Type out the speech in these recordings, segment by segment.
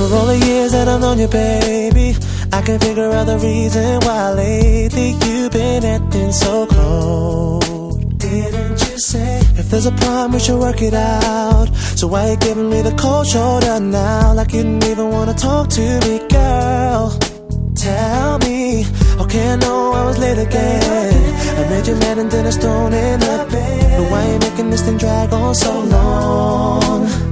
all the years that I've known you, baby, I can figure out the reason why lately you've been acting so cold. Didn't you say if there's a problem we should work it out? So why you giving me the cold shoulder now, like you didn't even wanna talk to me, girl? Tell me, okay, I know I was late again. I made you mad and then I stone in the bed. But why you making this thing drag on so long?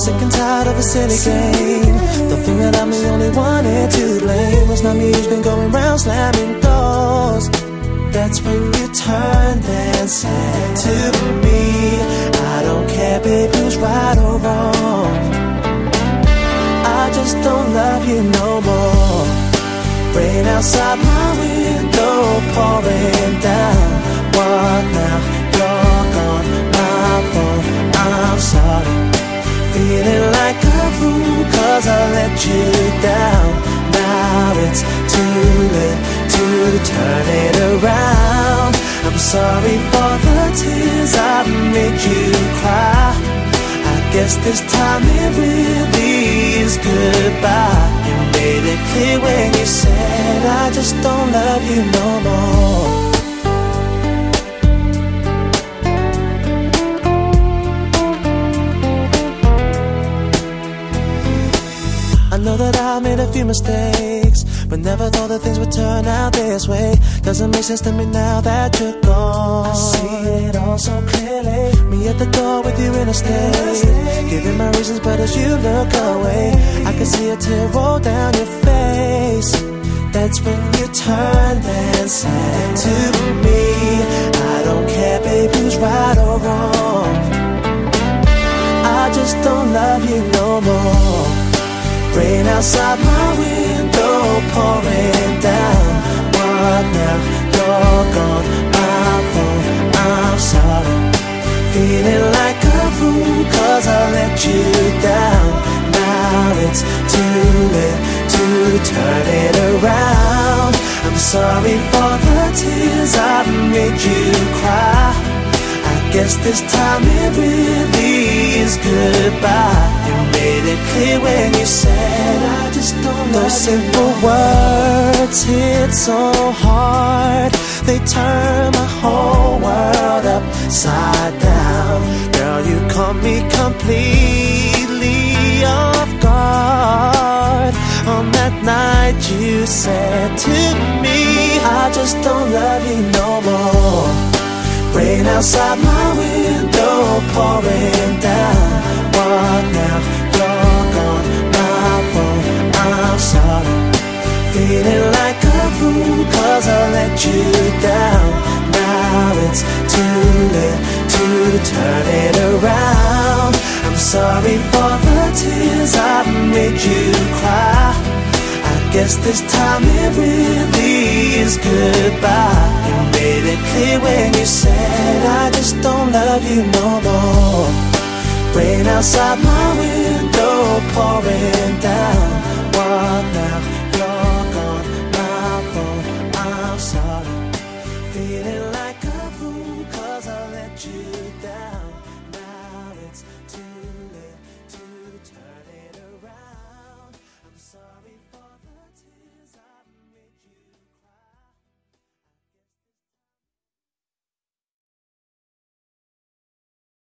Sick and tired of a silly game. Don't think that I'm the only one here to blame. It's not me who's been going round slamming doors. That's when you turned and said to me, I don't care, babe, who's right or wrong. I just don't love you no more. Rain outside my window, pouring fool, cause I let you down. Now it's too late to turn it around. I'm sorry for the tears I've made you cry. I guess this time it really is goodbye. You made it clear when you said I just don't love you no more. Know that I made a few mistakes, but never thought that things would turn out this way. Doesn't make sense to me now that you're gone. I see it all so clearly. Me at the door with you in a state, giving my reasons, but as you look away, I can see a tear roll down your face. That's when you turned and said to me, I don't care, babe, who's right or wrong. I just don't love you no. Rain outside my window, pouring down. What now? You're gone, fault. I'm sorry. Feeling like a fool, cause I let you down. Now it's too late to turn it around. I'm sorry for the tears I've made you cry. I guess this time it really is goodbye. You made it clear when you said I just don't Those simple words hit so hard. They turn my whole world upside down. Girl, you caught me completely off guard. On that night you said to me, I just don't love you no more. Rain outside my window, pouring down. What now? You're gone, my fault. I'm sorry. Feeling like a fool, cause I let you down. Now it's too late to turn it around. I'm sorry for the tears I've made you cry. Guess this time it really is goodbye. You made it clear when you said I just don't love you no more. Rain outside my window, pouring down.